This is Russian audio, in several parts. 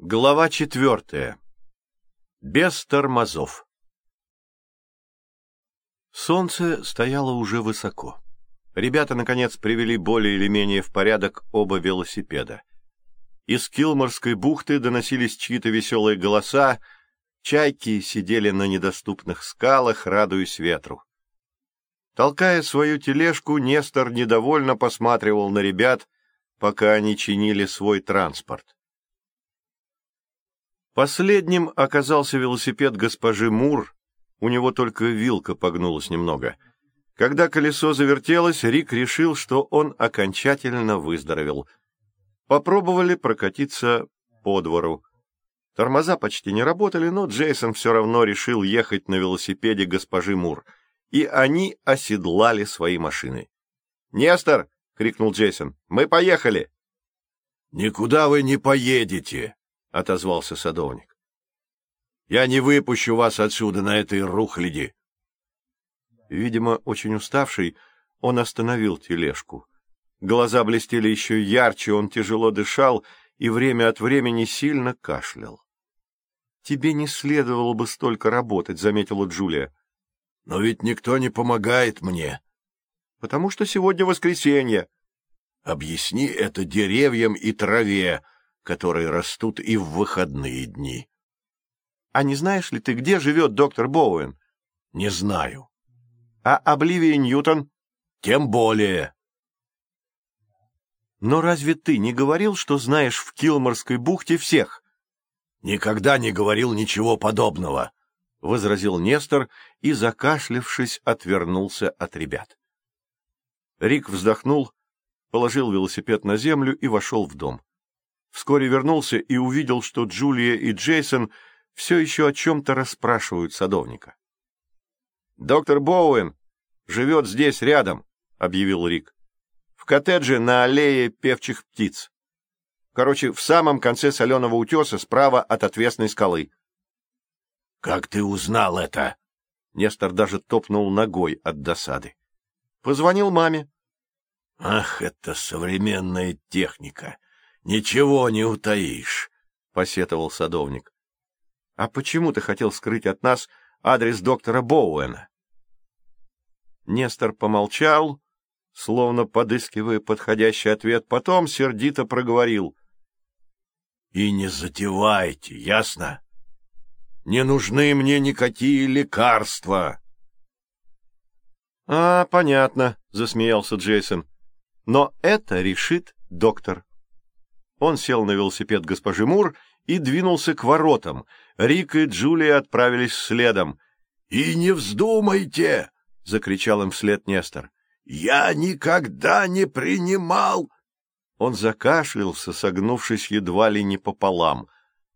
Глава четвертая. Без тормозов. Солнце стояло уже высоко. Ребята, наконец, привели более или менее в порядок оба велосипеда. Из Килморской бухты доносились чьи-то веселые голоса, чайки сидели на недоступных скалах, радуясь ветру. Толкая свою тележку, Нестор недовольно посматривал на ребят, пока они чинили свой транспорт. Последним оказался велосипед госпожи Мур, у него только вилка погнулась немного. Когда колесо завертелось, Рик решил, что он окончательно выздоровел. Попробовали прокатиться по двору. Тормоза почти не работали, но Джейсон все равно решил ехать на велосипеде госпожи Мур, и они оседлали свои машины. «Нестор!» — крикнул Джейсон. «Мы поехали!» «Никуда вы не поедете!» — отозвался садовник. — Я не выпущу вас отсюда на этой рухляди. Видимо, очень уставший, он остановил тележку. Глаза блестели еще ярче, он тяжело дышал и время от времени сильно кашлял. — Тебе не следовало бы столько работать, — заметила Джулия. — Но ведь никто не помогает мне. — Потому что сегодня воскресенье. — Объясни это деревьям и траве, которые растут и в выходные дни. — А не знаешь ли ты, где живет доктор Боуэн? — Не знаю. — А Обливия Ньютон? — Тем более. — Но разве ты не говорил, что знаешь в Килморской бухте всех? — Никогда не говорил ничего подобного, — возразил Нестор и, закашлявшись, отвернулся от ребят. Рик вздохнул, положил велосипед на землю и вошел в дом. Вскоре вернулся и увидел, что Джулия и Джейсон все еще о чем-то расспрашивают садовника. «Доктор Боуэн живет здесь рядом», — объявил Рик. «В коттедже на аллее певчих птиц. Короче, в самом конце соленого утеса справа от отвесной скалы». «Как ты узнал это?» Нестор даже топнул ногой от досады. «Позвонил маме». «Ах, это современная техника! Ничего не утаишь», — посетовал садовник. — А почему ты хотел скрыть от нас адрес доктора Боуэна? Нестор помолчал, словно подыскивая подходящий ответ, потом сердито проговорил. — И не затевайте, ясно? Не нужны мне никакие лекарства. — А, понятно, — засмеялся Джейсон. — Но это решит доктор. Он сел на велосипед госпожи Мур и двинулся к воротам. Рик и Джулия отправились следом. — И не вздумайте! — закричал им вслед Нестор. — Я никогда не принимал... Он закашлялся, согнувшись едва ли не пополам,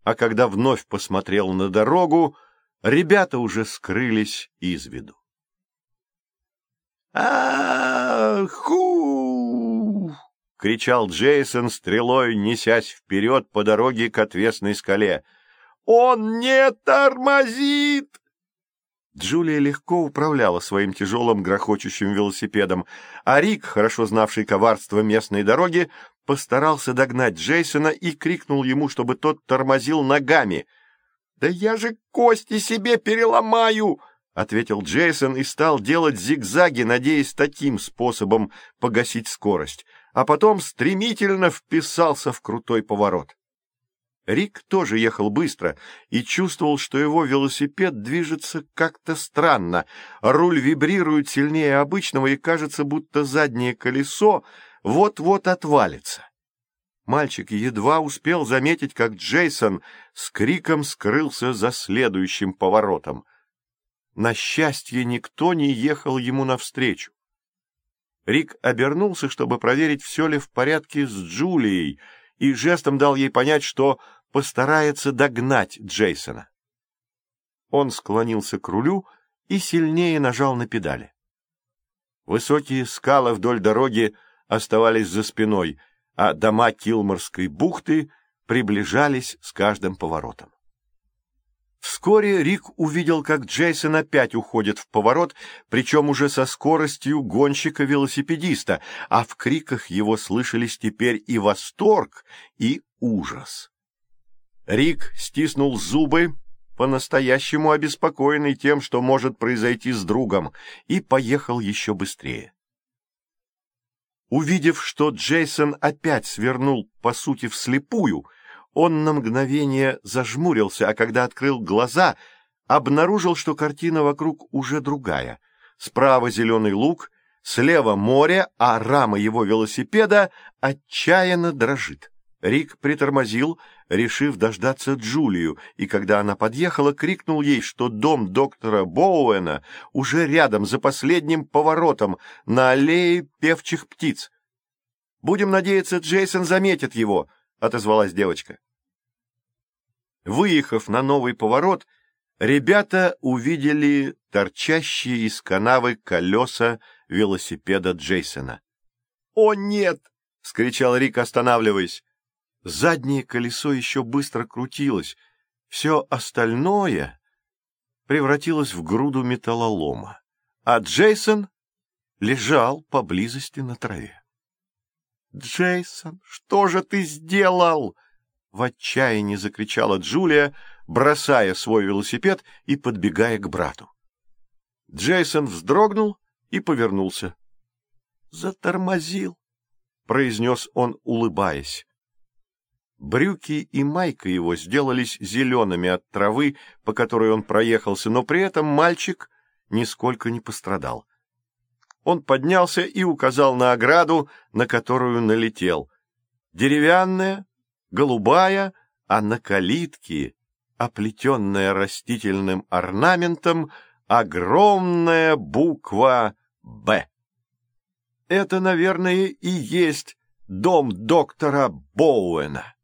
а когда вновь посмотрел на дорогу, ребята уже скрылись из виду. «А-ху!» — кричал Джейсон, стрелой несясь вперед по дороге к отвесной скале. «Он не тормозит!» Джулия легко управляла своим тяжелым грохочущим велосипедом, а Рик, хорошо знавший коварство местной дороги, постарался догнать Джейсона и крикнул ему, чтобы тот тормозил ногами. «Да я же кости себе переломаю!» — ответил Джейсон и стал делать зигзаги, надеясь таким способом погасить скорость а потом стремительно вписался в крутой поворот. Рик тоже ехал быстро и чувствовал, что его велосипед движется как-то странно, руль вибрирует сильнее обычного и кажется, будто заднее колесо вот-вот отвалится. Мальчик едва успел заметить, как Джейсон с криком скрылся за следующим поворотом. На счастье, никто не ехал ему навстречу. Рик обернулся, чтобы проверить, все ли в порядке с Джулией, и жестом дал ей понять, что постарается догнать Джейсона. Он склонился к рулю и сильнее нажал на педали. Высокие скалы вдоль дороги оставались за спиной, а дома Килморской бухты приближались с каждым поворотом. Вскоре Рик увидел, как Джейсон опять уходит в поворот, причем уже со скоростью гонщика-велосипедиста, а в криках его слышались теперь и восторг, и ужас. Рик стиснул зубы, по-настоящему обеспокоенный тем, что может произойти с другом, и поехал еще быстрее. Увидев, что Джейсон опять свернул, по сути, вслепую, он на мгновение зажмурился, а когда открыл глаза, обнаружил, что картина вокруг уже другая. Справа зеленый луг, слева море, а рама его велосипеда отчаянно дрожит. Рик притормозил, решив дождаться Джулию, и когда она подъехала, крикнул ей, что дом доктора Боуэна уже рядом, за последним поворотом, на аллее певчих птиц. «Будем надеяться, Джейсон заметит его», — отозвалась девочка. Выехав на новый поворот, ребята увидели торчащие из канавы колеса велосипеда Джейсона. «О, нет!» — скричал Рик, останавливаясь. Заднее колесо еще быстро крутилось, все остальное превратилось в груду металлолома, а Джейсон лежал поблизости на траве. «Джейсон, что же ты сделал?» — в отчаянии закричала Джулия, бросая свой велосипед и подбегая к брату. Джейсон вздрогнул и повернулся. «Затормозил», — произнес он, улыбаясь. Брюки и майка его сделались зелеными от травы, по которой он проехался, но при этом мальчик нисколько не пострадал. Он поднялся и указал на ограду, на которую налетел. Деревянная, голубая, а на калитке, оплетенная растительным орнаментом, огромная буква «Б». Это, наверное, и есть дом доктора Боуэна.